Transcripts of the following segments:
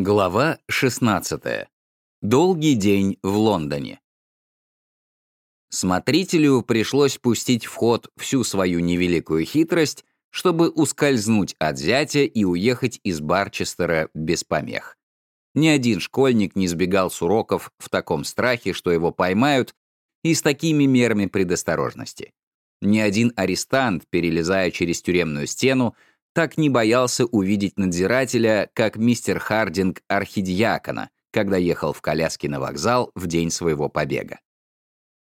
Глава 16. Долгий день в Лондоне. Смотрителю пришлось пустить в ход всю свою невеликую хитрость, чтобы ускользнуть от зятя и уехать из Барчестера без помех. Ни один школьник не сбегал с уроков в таком страхе, что его поймают, и с такими мерами предосторожности. Ни один арестант, перелезая через тюремную стену, так не боялся увидеть надзирателя, как мистер Хардинг архидиакона, когда ехал в коляске на вокзал в день своего побега.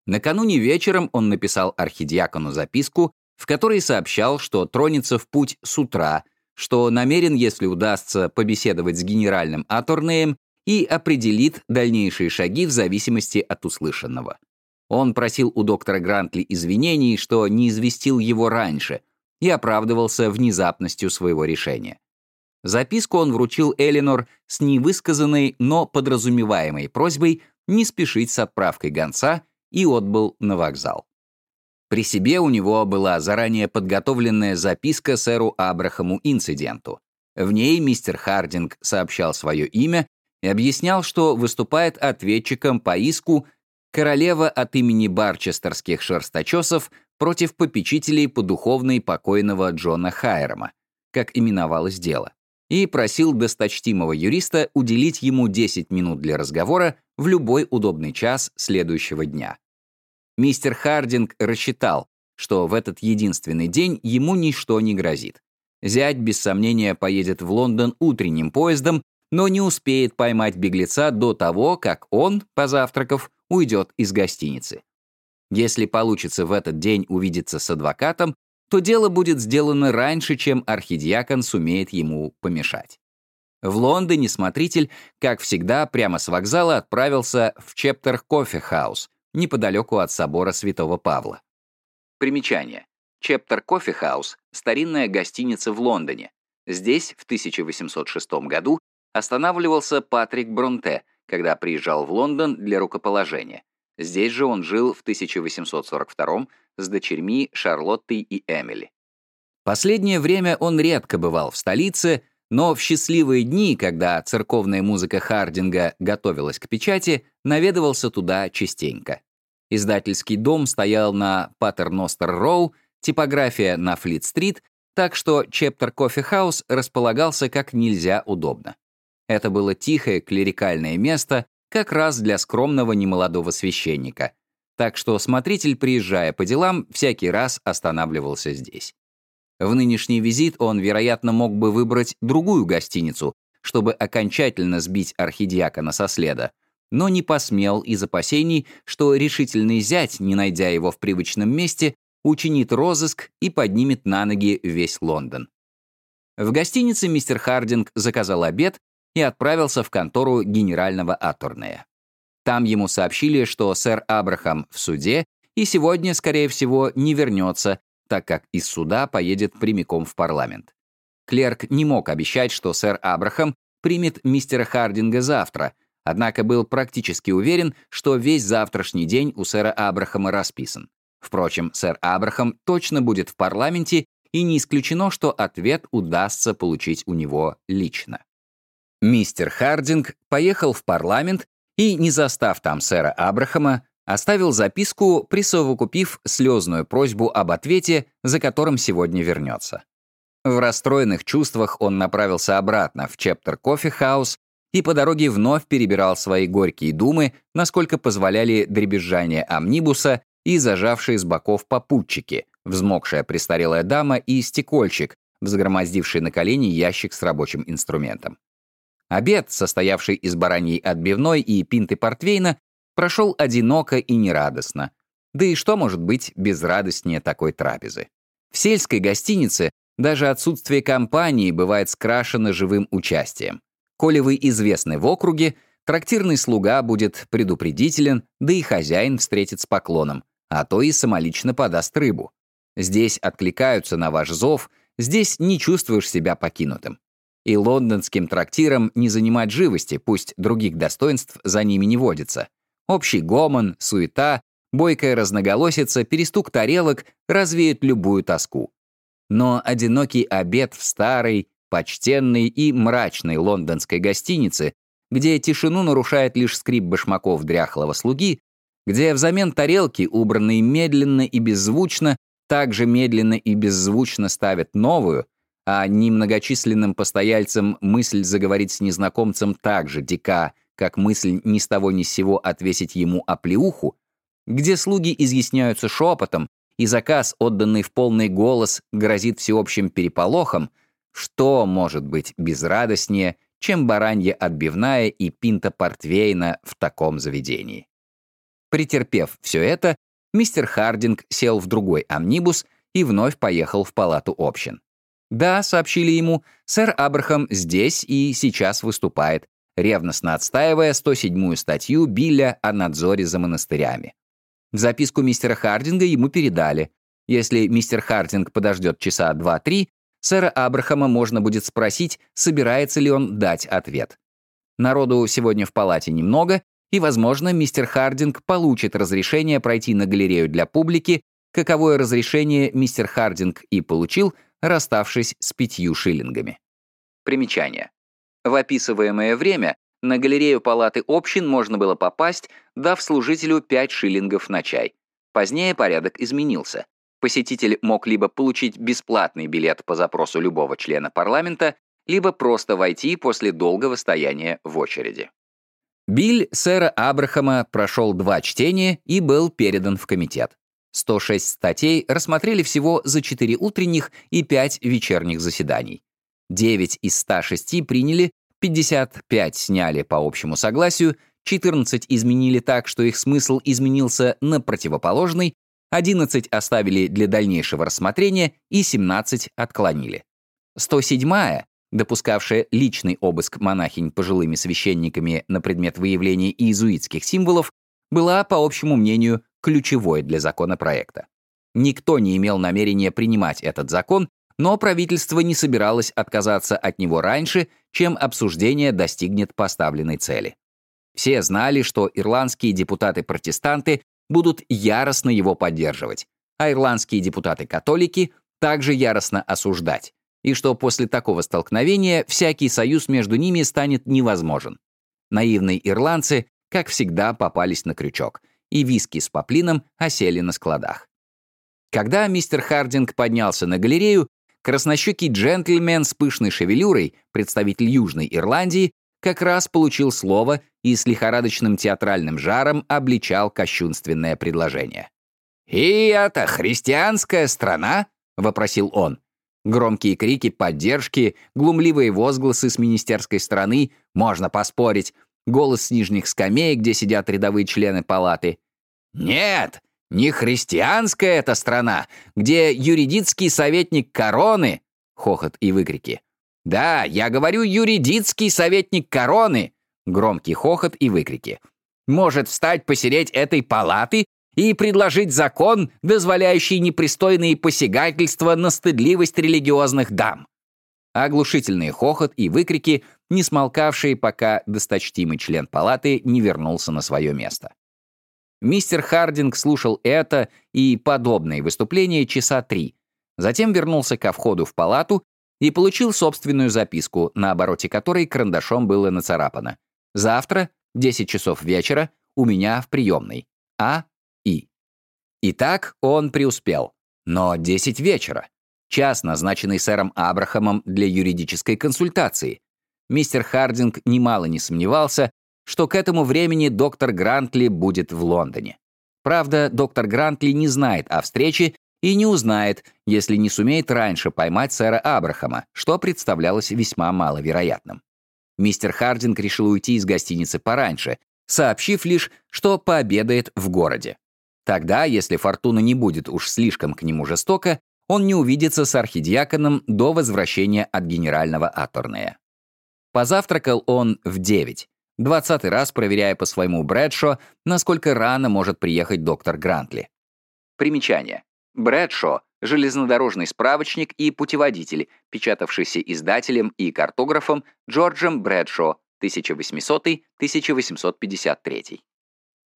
Накануне вечером он написал архидиакону записку, в которой сообщал, что тронется в путь с утра, что намерен, если удастся, побеседовать с генеральным Аторнеем и определит дальнейшие шаги в зависимости от услышанного. Он просил у доктора Грантли извинений, что не известил его раньше — и оправдывался внезапностью своего решения. Записку он вручил Элинор с невысказанной, но подразумеваемой просьбой не спешить с отправкой гонца и отбыл на вокзал. При себе у него была заранее подготовленная записка сэру Абрахаму инциденту. В ней мистер Хардинг сообщал свое имя и объяснял, что выступает ответчиком по иску королева от имени барчестерских шерсточесов против попечителей по духовной покойного Джона Хайрама, как именовалось дело, и просил досточтимого юриста уделить ему 10 минут для разговора в любой удобный час следующего дня. Мистер Хардинг рассчитал, что в этот единственный день ему ничто не грозит. Зять, без сомнения, поедет в Лондон утренним поездом, но не успеет поймать беглеца до того, как он, позавтракав, уйдет из гостиницы. Если получится в этот день увидеться с адвокатом, то дело будет сделано раньше, чем архидиакон сумеет ему помешать. В Лондоне смотритель, как всегда, прямо с вокзала отправился в Чептер Кофе Хаус, неподалеку от собора Святого Павла. Примечание. Чептер Кофе Хаус — старинная гостиница в Лондоне. Здесь в 1806 году останавливался Патрик Бронте, когда приезжал в Лондон для рукоположения. Здесь же он жил в 1842 с дочерьми Шарлоттой и Эмили. Последнее время он редко бывал в столице, но в счастливые дни, когда церковная музыка Хардинга готовилась к печати, наведывался туда частенько. Издательский дом стоял на Паттерностер-Роу, типография на Флит-стрит, так что Чептер Кофе Хаус располагался как нельзя удобно. Это было тихое клерикальное место, как раз для скромного немолодого священника. Так что смотритель, приезжая по делам, всякий раз останавливался здесь. В нынешний визит он, вероятно, мог бы выбрать другую гостиницу, чтобы окончательно сбить архидиакона со следа, но не посмел из опасений, что решительный зять, не найдя его в привычном месте, учинит розыск и поднимет на ноги весь Лондон. В гостинице мистер Хардинг заказал обед и отправился в контору генерального Аторнея. Там ему сообщили, что сэр Абрахам в суде и сегодня, скорее всего, не вернется, так как из суда поедет прямиком в парламент. Клерк не мог обещать, что сэр Абрахам примет мистера Хардинга завтра, однако был практически уверен, что весь завтрашний день у сэра Абрахама расписан. Впрочем, сэр Абрахам точно будет в парламенте, и не исключено, что ответ удастся получить у него лично. Мистер Хардинг поехал в парламент и, не застав там сэра Абрахама, оставил записку, присовокупив слезную просьбу об ответе, за которым сегодня вернется. В расстроенных чувствах он направился обратно в Чептер Кофе Хаус и по дороге вновь перебирал свои горькие думы, насколько позволяли дребезжание амнибуса и зажавшие с боков попутчики, взмокшая престарелая дама и стекольщик, взгромоздивший на колени ящик с рабочим инструментом. Обед, состоявший из бараньей отбивной и пинты портвейна, прошел одиноко и нерадостно. Да и что может быть безрадостнее такой трапезы? В сельской гостинице даже отсутствие компании бывает скрашено живым участием. Коли вы известны в округе, трактирный слуга будет предупредителен, да и хозяин встретит с поклоном, а то и самолично подаст рыбу. Здесь откликаются на ваш зов, здесь не чувствуешь себя покинутым. И лондонским трактирам не занимать живости, пусть других достоинств за ними не водится. Общий гомон, суета, бойкая разноголосица, перестук тарелок развеют любую тоску. Но одинокий обед в старой, почтенной и мрачной лондонской гостиницы, где тишину нарушает лишь скрип башмаков дряхлого слуги, где взамен тарелки, убранные медленно и беззвучно, также медленно и беззвучно ставят новую, а немногочисленным постояльцам мысль заговорить с незнакомцем так же дика, как мысль ни с того ни с сего отвесить ему оплеуху, где слуги изъясняются шепотом, и заказ, отданный в полный голос, грозит всеобщим переполохом, что может быть безрадостнее, чем баранья отбивная и пинта портвейна в таком заведении? Претерпев все это, мистер Хардинг сел в другой амнибус и вновь поехал в палату общин. «Да», — сообщили ему, — «сэр Абрахам здесь и сейчас выступает, ревностно отстаивая 107-ю статью Билля о надзоре за монастырями. Записку мистера Хардинга ему передали. Если мистер Хардинг подождет часа два-три, сэра Абрахама можно будет спросить, собирается ли он дать ответ. Народу сегодня в палате немного, и, возможно, мистер Хардинг получит разрешение пройти на галерею для публики, каковое разрешение мистер Хардинг и получил, расставшись с пятью шиллингами. Примечание. В описываемое время на галерею палаты общин можно было попасть, дав служителю 5 шиллингов на чай. Позднее порядок изменился. Посетитель мог либо получить бесплатный билет по запросу любого члена парламента, либо просто войти после долгого стояния в очереди. Биль сэра Абрахама прошел два чтения и был передан в комитет. 106 статей рассмотрели всего за 4 утренних и 5 вечерних заседаний. 9 из 106 приняли, 55 сняли по общему согласию, 14 изменили так, что их смысл изменился на противоположный, 11 оставили для дальнейшего рассмотрения и 17 отклонили. 107-я допускавшая личный обыск монахинь пожилыми священниками на предмет выявления иезуитских символов, была, по общему мнению, ключевой для законопроекта. Никто не имел намерения принимать этот закон, но правительство не собиралось отказаться от него раньше, чем обсуждение достигнет поставленной цели. Все знали, что ирландские депутаты-протестанты будут яростно его поддерживать, а ирландские депутаты-католики также яростно осуждать и что после такого столкновения всякий союз между ними станет невозможен. Наивные ирландцы, как всегда, попались на крючок, и виски с поплином осели на складах. Когда мистер Хардинг поднялся на галерею, краснощекий джентльмен с пышной шевелюрой, представитель Южной Ирландии, как раз получил слово и с лихорадочным театральным жаром обличал кощунственное предложение. «И это христианская страна?» — вопросил он. Громкие крики поддержки, глумливые возгласы с министерской стороны, можно поспорить, голос с нижних скамей, где сидят рядовые члены палаты. «Нет, не христианская эта страна, где юридический советник короны!» Хохот и выкрики. «Да, я говорю юридический советник короны!» Громкий хохот и выкрики. «Может встать посереть этой палаты и предложить закон, дозволяющий непристойные посягательства на стыдливость религиозных дам. Оглушительный хохот и выкрики, не смолкавшие, пока досточтимый член палаты не вернулся на свое место. Мистер Хардинг слушал это и подобные выступления часа три, затем вернулся ко входу в палату и получил собственную записку, на обороте которой карандашом было нацарапано. «Завтра, 10 часов вечера, у меня в приемной. А. И. Итак, он преуспел. Но 10 вечера. Час, назначенный сэром Абрахамом для юридической консультации. Мистер Хардинг немало не сомневался, что к этому времени доктор Грантли будет в Лондоне. Правда, доктор Грантли не знает о встрече и не узнает, если не сумеет раньше поймать сэра Абрахама, что представлялось весьма маловероятным. Мистер Хардинг решил уйти из гостиницы пораньше, сообщив лишь, что пообедает в городе. Тогда, если фортуна не будет уж слишком к нему жестока, он не увидится с архидиаконом до возвращения от генерального Аторнея. Позавтракал он в 9, двадцатый раз проверяя по своему Брэдшо, насколько рано может приехать доктор Грантли. Примечание. Брэдшо — железнодорожный справочник и путеводитель, печатавшийся издателем и картографом Джорджем Брэдшо 1800-1853.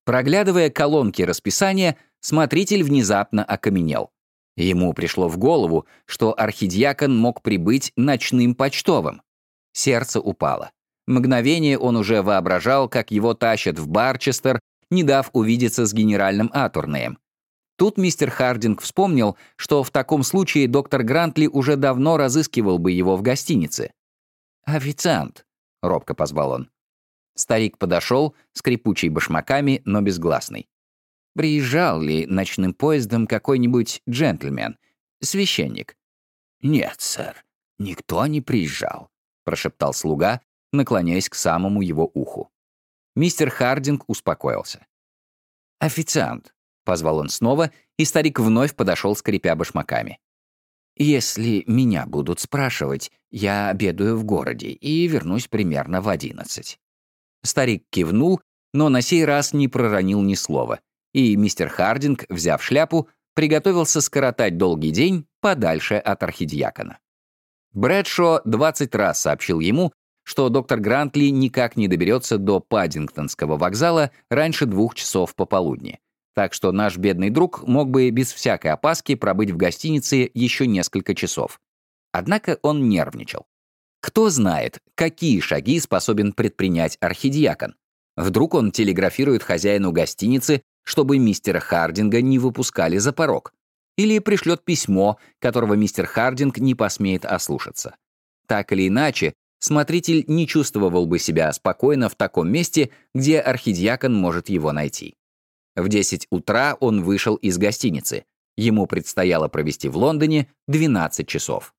Проглядывая колонки расписания, смотритель внезапно окаменел. Ему пришло в голову, что архидиакон мог прибыть ночным почтовым. Сердце упало. Мгновение он уже воображал, как его тащат в Барчестер, не дав увидеться с генеральным Атурнеем. Тут мистер Хардинг вспомнил, что в таком случае доктор Грантли уже давно разыскивал бы его в гостинице. «Официант», — робко позвал он. Старик подошел, скрипучий башмаками, но безгласный. Приезжал ли ночным поездом какой-нибудь джентльмен, священник? «Нет, сэр, никто не приезжал», — прошептал слуга, наклоняясь к самому его уху. Мистер Хардинг успокоился. «Официант», — позвал он снова, и старик вновь подошел, скрипя башмаками. «Если меня будут спрашивать, я обедаю в городе и вернусь примерно в одиннадцать». Старик кивнул, но на сей раз не проронил ни слова, и мистер Хардинг, взяв шляпу, приготовился скоротать долгий день подальше от архидиакона. Брэдшо 20 раз сообщил ему, что доктор Грантли никак не доберется до Паддингтонского вокзала раньше двух часов пополудни. Так что наш бедный друг мог бы без всякой опаски пробыть в гостинице еще несколько часов. Однако он нервничал. Кто знает, какие шаги способен предпринять архидиакон? Вдруг он телеграфирует хозяину гостиницы, чтобы мистера Хардинга не выпускали за порог. Или пришлет письмо, которого мистер Хардинг не посмеет ослушаться. Так или иначе, смотритель не чувствовал бы себя спокойно в таком месте, где архидиакон может его найти. В 10 утра он вышел из гостиницы. Ему предстояло провести в Лондоне 12 часов.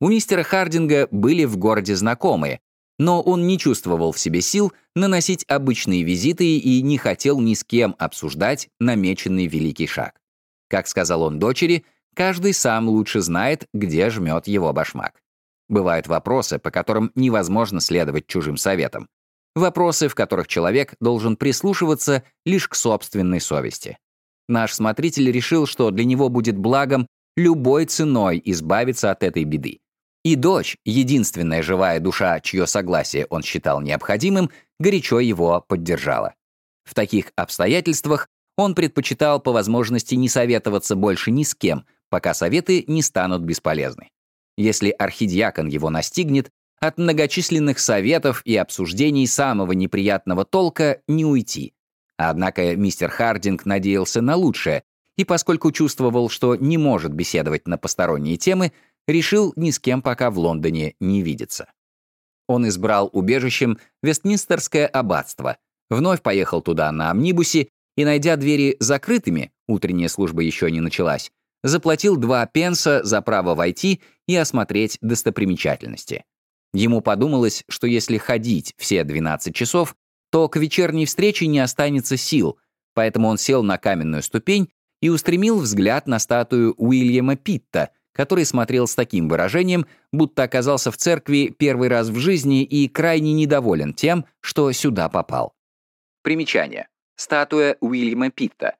У мистера Хардинга были в городе знакомые, но он не чувствовал в себе сил наносить обычные визиты и не хотел ни с кем обсуждать намеченный великий шаг. Как сказал он дочери, каждый сам лучше знает, где жмет его башмак. Бывают вопросы, по которым невозможно следовать чужим советам. Вопросы, в которых человек должен прислушиваться лишь к собственной совести. Наш смотритель решил, что для него будет благом любой ценой избавиться от этой беды. И дочь, единственная живая душа, чье согласие он считал необходимым, горячо его поддержала. В таких обстоятельствах он предпочитал по возможности не советоваться больше ни с кем, пока советы не станут бесполезны. Если архидиакон его настигнет, от многочисленных советов и обсуждений самого неприятного толка не уйти. Однако мистер Хардинг надеялся на лучшее, и поскольку чувствовал, что не может беседовать на посторонние темы, решил ни с кем пока в Лондоне не видеться. Он избрал убежищем Вестминстерское аббатство, вновь поехал туда на амнибусе и, найдя двери закрытыми, утренняя служба еще не началась, заплатил два пенса за право войти и осмотреть достопримечательности. Ему подумалось, что если ходить все 12 часов, то к вечерней встрече не останется сил, поэтому он сел на каменную ступень и устремил взгляд на статую Уильяма Питта — который смотрел с таким выражением, будто оказался в церкви первый раз в жизни и крайне недоволен тем, что сюда попал. Примечание. Статуя Уильяма Питта.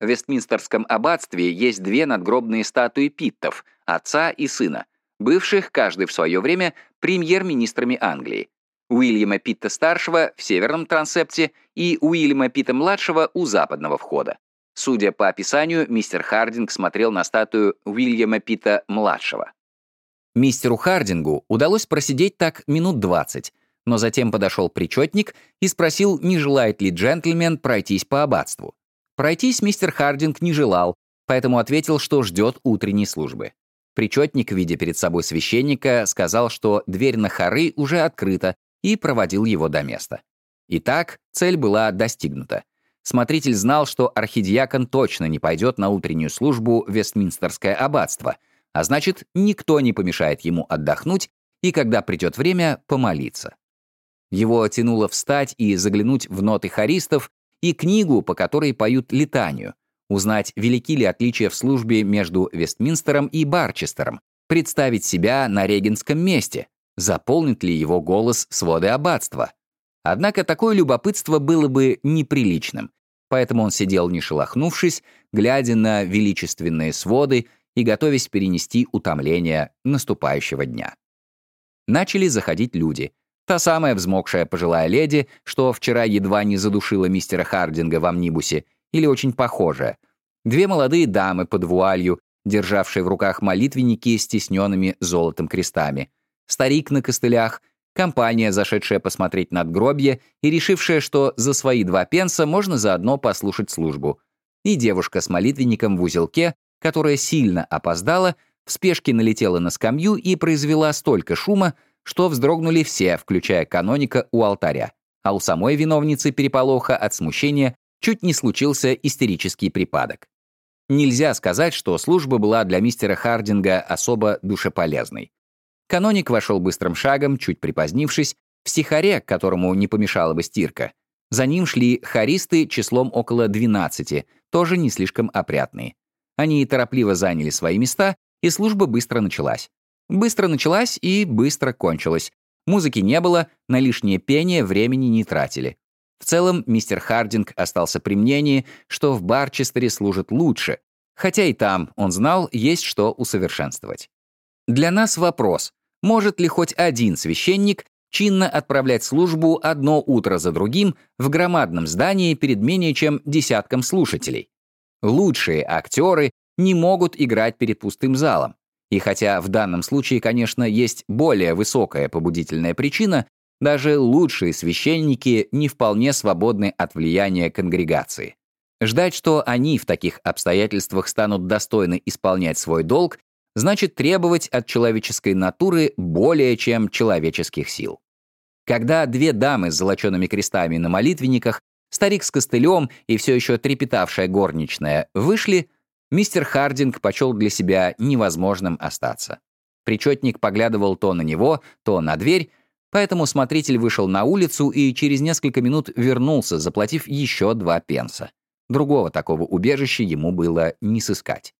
В Вестминстерском аббатстве есть две надгробные статуи Питтов, отца и сына, бывших, каждый в свое время, премьер-министрами Англии. Уильяма Питта-старшего в северном трансепте и Уильяма Питта-младшего у западного входа. Судя по описанию, мистер Хардинг смотрел на статую Уильяма Питта-младшего. Мистеру Хардингу удалось просидеть так минут 20, но затем подошел причетник и спросил, не желает ли джентльмен пройтись по аббатству. Пройтись мистер Хардинг не желал, поэтому ответил, что ждет утренней службы. Причетник, видя перед собой священника, сказал, что дверь на хоры уже открыта, и проводил его до места. Итак, цель была достигнута. Смотритель знал, что архидиакон точно не пойдет на утреннюю службу Вестминстерское аббатство, а значит, никто не помешает ему отдохнуть и, когда придет время, помолиться. Его тянуло встать и заглянуть в ноты хористов и книгу, по которой поют летанию, узнать, велики ли отличия в службе между Вестминстером и Барчестером, представить себя на регенском месте, заполнит ли его голос своды аббатства, Однако такое любопытство было бы неприличным, поэтому он сидел не шелохнувшись, глядя на величественные своды и готовясь перенести утомление наступающего дня. Начали заходить люди. Та самая взмокшая пожилая леди, что вчера едва не задушила мистера Хардинга в амнибусе, или очень похожая. Две молодые дамы под вуалью державший в руках молитвенники с тисненными золотом крестами, старик на костылях, компания, зашедшая посмотреть надгробье и решившая, что за свои два пенса можно заодно послушать службу, и девушка с молитвенником в узелке, которая сильно опоздала, в спешке налетела на скамью и произвела столько шума, что вздрогнули все, включая каноника у алтаря, а у самой виновницы переполоха от смущения чуть не случился истерический припадок. Нельзя сказать, что служба была для мистера Хардинга особо душеполезной. Каноник вошел быстрым шагом, чуть припозднившись, в стихаре, которому не помешала бы стирка. За ним шли хористы числом около 12, тоже не слишком опрятные. Они торопливо заняли свои места, и служба быстро началась. Быстро началась и быстро кончилась. Музыки не было, на лишнее пение времени не тратили. В целом, мистер Хардинг остался при мнении, что в Барчестере служит лучше, хотя и там, он знал, есть что усовершенствовать. Для нас вопрос, может ли хоть один священник чинно отправлять службу одно утро за другим в громадном здании перед менее чем десятком слушателей. Лучшие актеры не могут играть перед пустым залом. И хотя в данном случае, конечно, есть более высокая побудительная причина, даже лучшие священники не вполне свободны от влияния конгрегации. Ждать, что они в таких обстоятельствах станут достойно исполнять свой долг, значит требовать от человеческой натуры более чем человеческих сил. Когда две дамы с золочеными крестами на молитвенниках, старик с костылем и все еще трепетавшая горничная вышли, мистер Хардинг почел для себя невозможным остаться. Причетник поглядывал то на него, то на дверь, поэтому смотритель вышел на улицу и через несколько минут вернулся, заплатив еще два пенса. Другого такого убежища ему было не сыскать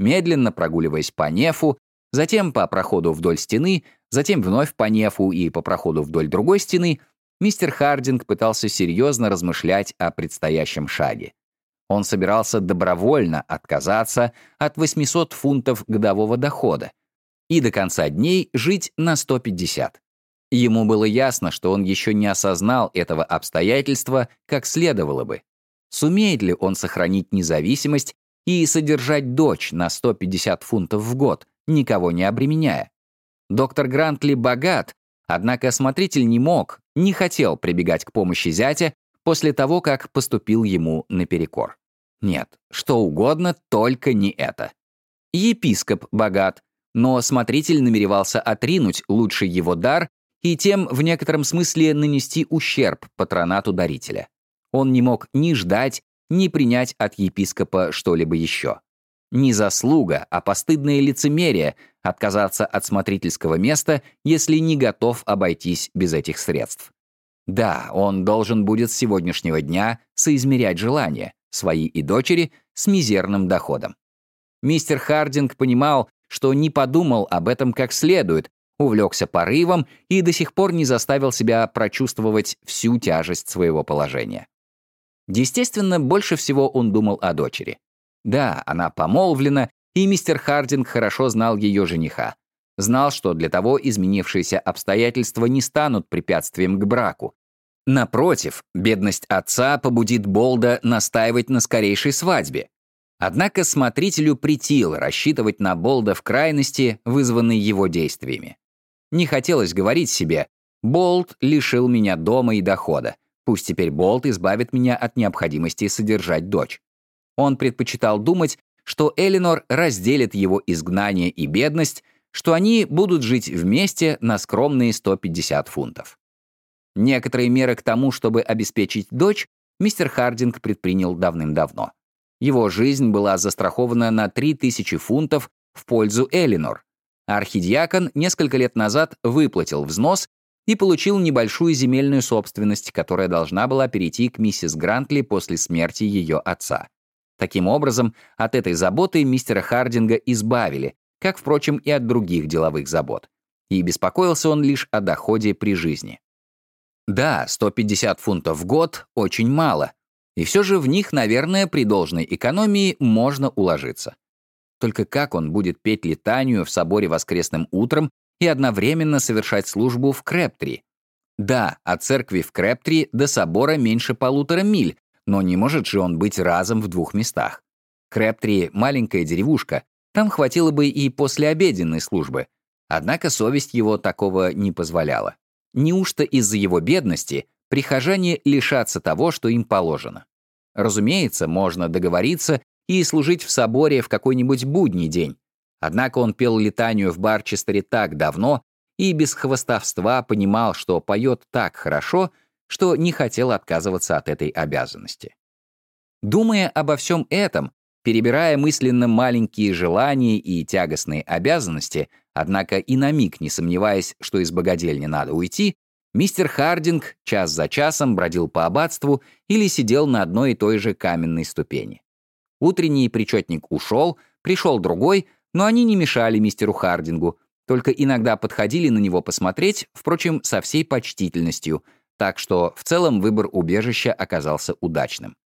медленно прогуливаясь по нефу, затем по проходу вдоль стены, затем вновь по нефу и по проходу вдоль другой стены, мистер Хардинг пытался серьезно размышлять о предстоящем шаге. Он собирался добровольно отказаться от 800 фунтов годового дохода и до конца дней жить на 150. Ему было ясно, что он еще не осознал этого обстоятельства, как следовало бы. Сумеет ли он сохранить независимость и содержать дочь на 150 фунтов в год, никого не обременяя. Доктор Грантли богат, однако осмотритель не мог, не хотел прибегать к помощи зятя после того, как поступил ему наперекор. Нет, что угодно, только не это. Епископ богат, но смотритель намеревался отринуть лучший его дар и тем в некотором смысле нанести ущерб патронату дарителя. Он не мог ни ждать, не принять от епископа что-либо еще. Не заслуга, а постыдное лицемерие отказаться от смотрительского места, если не готов обойтись без этих средств. Да, он должен будет с сегодняшнего дня соизмерять желания, свои и дочери, с мизерным доходом. Мистер Хардинг понимал, что не подумал об этом как следует, увлекся порывом и до сих пор не заставил себя прочувствовать всю тяжесть своего положения. Естественно, больше всего он думал о дочери. Да, она помолвлена, и мистер Хардинг хорошо знал ее жениха. Знал, что для того изменившиеся обстоятельства не станут препятствием к браку. Напротив, бедность отца побудит Болда настаивать на скорейшей свадьбе. Однако смотрителю притило рассчитывать на Болда в крайности, вызванной его действиями. Не хотелось говорить себе «Болд лишил меня дома и дохода. Пусть теперь Болт избавит меня от необходимости содержать дочь. Он предпочитал думать, что Элинор разделит его изгнание и бедность, что они будут жить вместе на скромные 150 фунтов. Некоторые меры к тому, чтобы обеспечить дочь, мистер Хардинг предпринял давным-давно. Его жизнь была застрахована на 3000 фунтов в пользу Элинор. Архидиакон несколько лет назад выплатил взнос и получил небольшую земельную собственность, которая должна была перейти к миссис Грантли после смерти ее отца. Таким образом, от этой заботы мистера Хардинга избавили, как, впрочем, и от других деловых забот. И беспокоился он лишь о доходе при жизни. Да, 150 фунтов в год — очень мало, и все же в них, наверное, при должной экономии можно уложиться. Только как он будет петь летанию в соборе воскресным утром и одновременно совершать службу в Крептри. Да, от церкви в Крептри до собора меньше полутора миль, но не может же он быть разом в двух местах. Крептри — маленькая деревушка, Там хватило бы и послеобеденной службы. Однако совесть его такого не позволяла. Неужто из-за его бедности прихожане лишатся того, что им положено? Разумеется, можно договориться и служить в соборе в какой-нибудь будний день. Однако он пел летанию в Барчестере так давно и без хвостовства понимал, что поет так хорошо, что не хотел отказываться от этой обязанности. Думая обо всем этом, перебирая мысленно маленькие желания и тягостные обязанности, однако и на миг не сомневаясь, что из богадельни надо уйти, мистер Хардинг час за часом бродил по аббатству или сидел на одной и той же каменной ступени. Утренний причетник ушел, пришел другой, но они не мешали мистеру Хардингу, только иногда подходили на него посмотреть, впрочем, со всей почтительностью, так что в целом выбор убежища оказался удачным.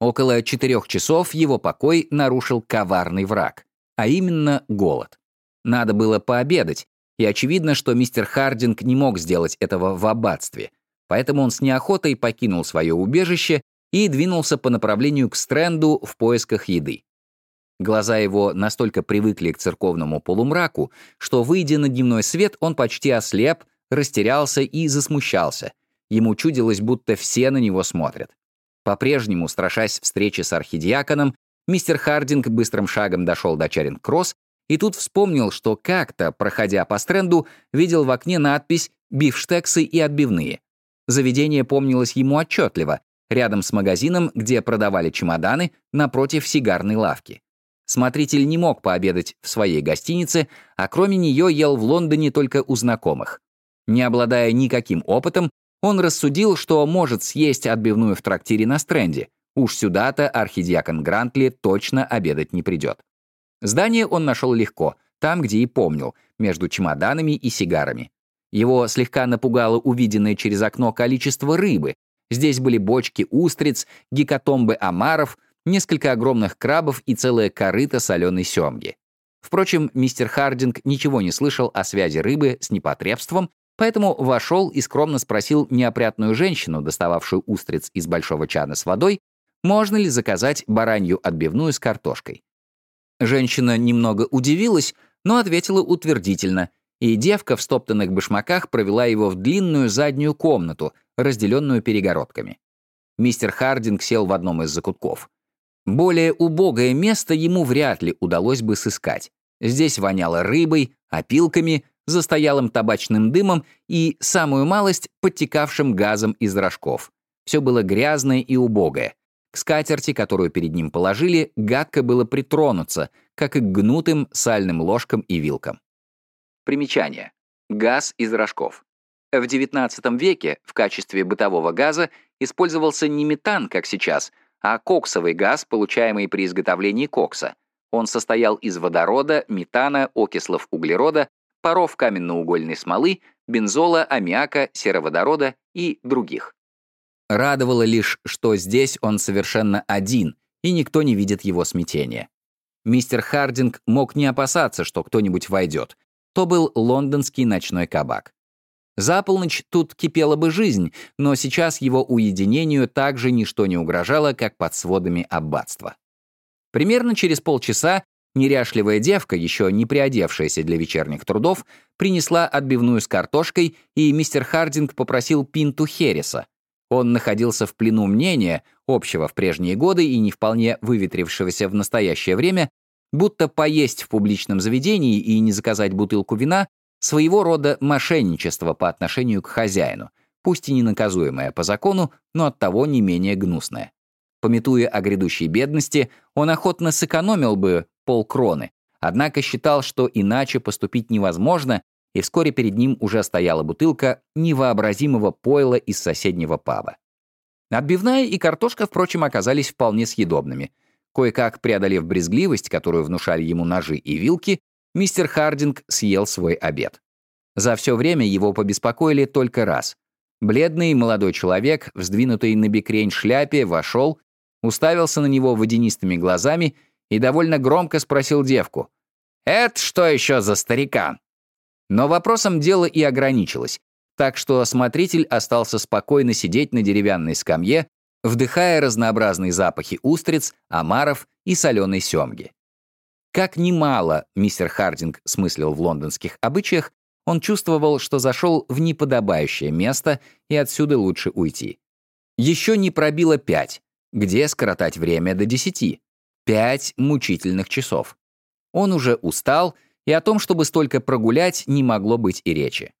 Около четырех часов его покой нарушил коварный враг, а именно голод. Надо было пообедать, и очевидно, что мистер Хардинг не мог сделать этого в аббатстве, поэтому он с неохотой покинул свое убежище и двинулся по направлению к Стрэнду в поисках еды. Глаза его настолько привыкли к церковному полумраку, что, выйдя на дневной свет, он почти ослеп, растерялся и засмущался. Ему чудилось, будто все на него смотрят. По-прежнему, страшась встречи с архидиаконом, мистер Хардинг быстрым шагом дошел до Чаринг-Кросс и тут вспомнил, что как-то, проходя по стренду, видел в окне надпись «Бифштексы и отбивные». Заведение помнилось ему отчетливо, рядом с магазином, где продавали чемоданы, напротив сигарной лавки. Смотритель не мог пообедать в своей гостинице, а кроме нее ел в Лондоне только у знакомых. Не обладая никаким опытом, он рассудил, что может съесть отбивную в трактире на стренде. Уж сюда-то архидиакон Грантли точно обедать не придет. Здание он нашел легко, там, где и помнил, между чемоданами и сигарами. Его слегка напугало увиденное через окно количество рыбы. Здесь были бочки устриц, гекатомбы омаров, несколько огромных крабов и целая корыта соленой семги. Впрочем, мистер Хардинг ничего не слышал о связи рыбы с непотребством Поэтому вошел и скромно спросил неопрятную женщину, достававшую устриц из большого чана с водой, можно ли заказать баранью отбивную с картошкой. Женщина немного удивилась, но ответила утвердительно, и девка в стоптанных башмаках провела его в длинную заднюю комнату, разделенную перегородками. Мистер Хардинг сел в одном из закутков. Более убогое место ему вряд ли удалось бы сыскать. Здесь воняло рыбой, опилками, застоялым табачным дымом и, самую малость, подтекавшим газом из рожков. Все было грязное и убогое. К скатерти, которую перед ним положили, гадко было притронуться, как и к гнутым сальным ложкам и вилкам. Примечание. Газ из рожков. В XIX веке в качестве бытового газа использовался не метан, как сейчас, а коксовый газ, получаемый при изготовлении кокса. Он состоял из водорода, метана, окислов углерода, паров каменноугольной смолы, бензола, аммиака, сероводорода и других. Радовало лишь, что здесь он совершенно один, и никто не видит его смятения. Мистер Хардинг мог не опасаться, что кто-нибудь войдет. То был лондонский ночной кабак. За полночь тут кипела бы жизнь, но сейчас его уединению также ничто не угрожало, как под сводами аббатства. Примерно через полчаса Неряшливая девка, еще не приодевшаяся для вечерних трудов, принесла отбивную с картошкой, и мистер Хардинг попросил пинту Хереса. Он находился в плену мнения, общего в прежние годы и не вполне выветрившегося в настоящее время, будто поесть в публичном заведении и не заказать бутылку вина — своего рода мошенничество по отношению к хозяину, пусть и не наказуемое по закону, но оттого не менее гнусное. Пометуя о грядущей бедности, он охотно сэкономил бы полкроны, однако считал, что иначе поступить невозможно, и вскоре перед ним уже стояла бутылка невообразимого пойла из соседнего паба. Отбивная и картошка, впрочем, оказались вполне съедобными. Кое-как преодолев брезгливость, которую внушали ему ножи и вилки, мистер Хардинг съел свой обед. За все время его побеспокоили только раз. Бледный молодой человек, вздвинутый на бекрень шляпе, вошел, уставился на него водянистыми глазами и довольно громко спросил девку. «Это что еще за старикан?» Но вопросом дело и ограничилось, так что смотритель остался спокойно сидеть на деревянной скамье, вдыхая разнообразные запахи устриц, омаров и соленой семги. Как немало мистер Хардинг смыслил в лондонских обычаях, он чувствовал, что зашел в неподобающее место и отсюда лучше уйти. Еще не пробило пять. Где скоротать время до десяти? Пять мучительных часов. Он уже устал, и о том, чтобы столько прогулять, не могло быть и речи.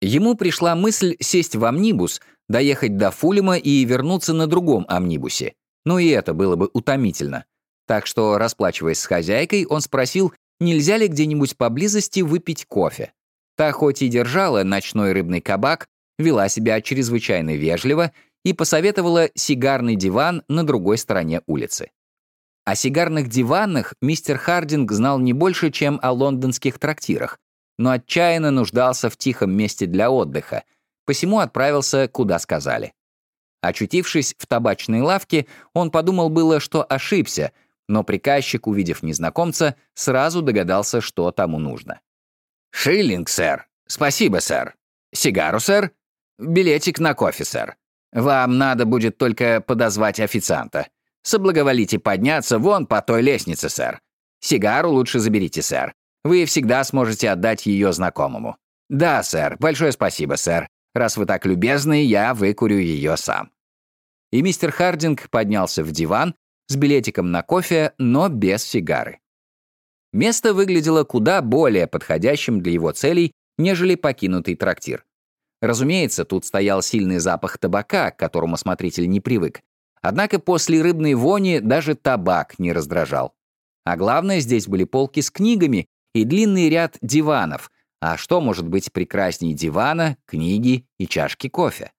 Ему пришла мысль сесть в амнибус, доехать до Фулема и вернуться на другом амнибусе. Но и это было бы утомительно. Так что, расплачиваясь с хозяйкой, он спросил, нельзя ли где-нибудь поблизости выпить кофе. Та хоть и держала ночной рыбный кабак, вела себя чрезвычайно вежливо и посоветовала сигарный диван на другой стороне улицы. О сигарных диванах мистер Хардинг знал не больше, чем о лондонских трактирах, но отчаянно нуждался в тихом месте для отдыха, посему отправился, куда сказали. Очутившись в табачной лавке, он подумал было, что ошибся, но приказчик, увидев незнакомца, сразу догадался, что тому нужно. «Шиллинг, сэр. Спасибо, сэр. Сигару, сэр. Билетик на кофе, сэр. Вам надо будет только подозвать официанта. Соблаговолите подняться вон по той лестнице, сэр. Сигару лучше заберите, сэр. Вы всегда сможете отдать ее знакомому. Да, сэр. Большое спасибо, сэр. Раз вы так любезны, я выкурю ее сам». И мистер Хардинг поднялся в диван с билетиком на кофе, но без сигары. Место выглядело куда более подходящим для его целей, нежели покинутый трактир. Разумеется, тут стоял сильный запах табака, к которому смотритель не привык. Однако после рыбной вони даже табак не раздражал. А главное, здесь были полки с книгами и длинный ряд диванов. А что может быть прекраснее дивана, книги и чашки кофе?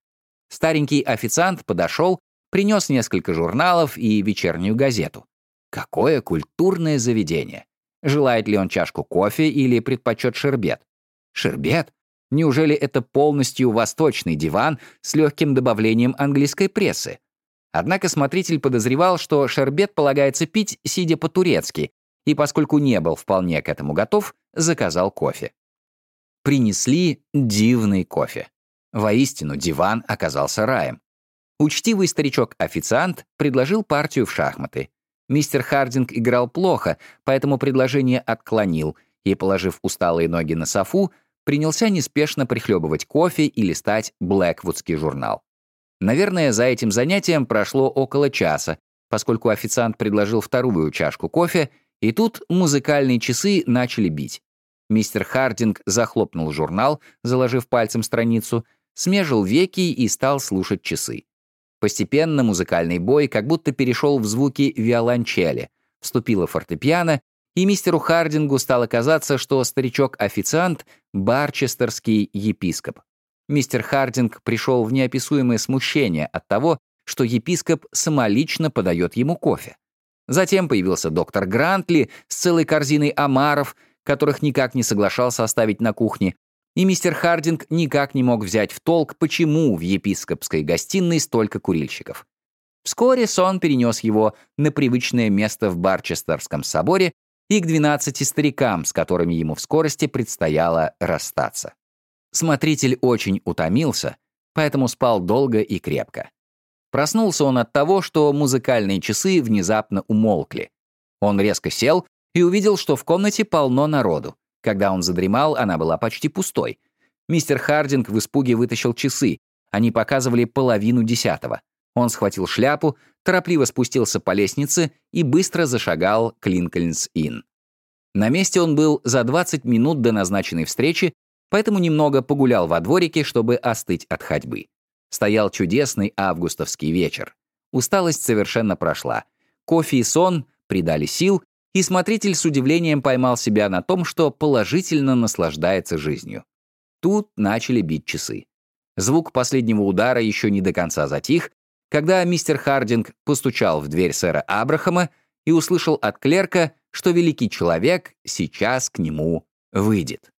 Старенький официант подошел, принес несколько журналов и вечернюю газету. Какое культурное заведение! Желает ли он чашку кофе или предпочет шербет? Шербет? Неужели это полностью восточный диван с легким добавлением английской прессы? Однако смотритель подозревал, что шербет полагается пить, сидя по-турецки, и поскольку не был вполне к этому готов, заказал кофе. Принесли дивный кофе. Воистину, диван оказался раем. Учтивый старичок-официант предложил партию в шахматы. Мистер Хардинг играл плохо, поэтому предложение отклонил и, положив усталые ноги на софу, принялся неспешно прихлебывать кофе и листать Блэквудский журнал. Наверное, за этим занятием прошло около часа, поскольку официант предложил вторую чашку кофе, и тут музыкальные часы начали бить. Мистер Хардинг захлопнул журнал, заложив пальцем страницу, смежил веки и стал слушать часы. Постепенно музыкальный бой как будто перешел в звуки виолончели, вступила фортепиано, и мистеру Хардингу стало казаться, что старичок-официант — барчестерский епископ. Мистер Хардинг пришел в неописуемое смущение от того, что епископ самолично подает ему кофе. Затем появился доктор Грантли с целой корзиной омаров, которых никак не соглашался оставить на кухне, и мистер Хардинг никак не мог взять в толк, почему в епископской гостиной столько курильщиков. Вскоре сон перенес его на привычное место в Барчестерском соборе и к 12 старикам, с которыми ему в скорости предстояло расстаться. Смотритель очень утомился, поэтому спал долго и крепко. Проснулся он от того, что музыкальные часы внезапно умолкли. Он резко сел и увидел, что в комнате полно народу. Когда он задремал, она была почти пустой. Мистер Хардинг в испуге вытащил часы. Они показывали половину десятого. Он схватил шляпу, торопливо спустился по лестнице и быстро зашагал к Линкольнс-Инн. На месте он был за 20 минут до назначенной встречи, поэтому немного погулял во дворике, чтобы остыть от ходьбы. Стоял чудесный августовский вечер. Усталость совершенно прошла. Кофе и сон придали сил, и смотритель с удивлением поймал себя на том, что положительно наслаждается жизнью. Тут начали бить часы. Звук последнего удара еще не до конца затих, когда мистер Хардинг постучал в дверь сэра Абрахама и услышал от клерка, что великий человек сейчас к нему выйдет.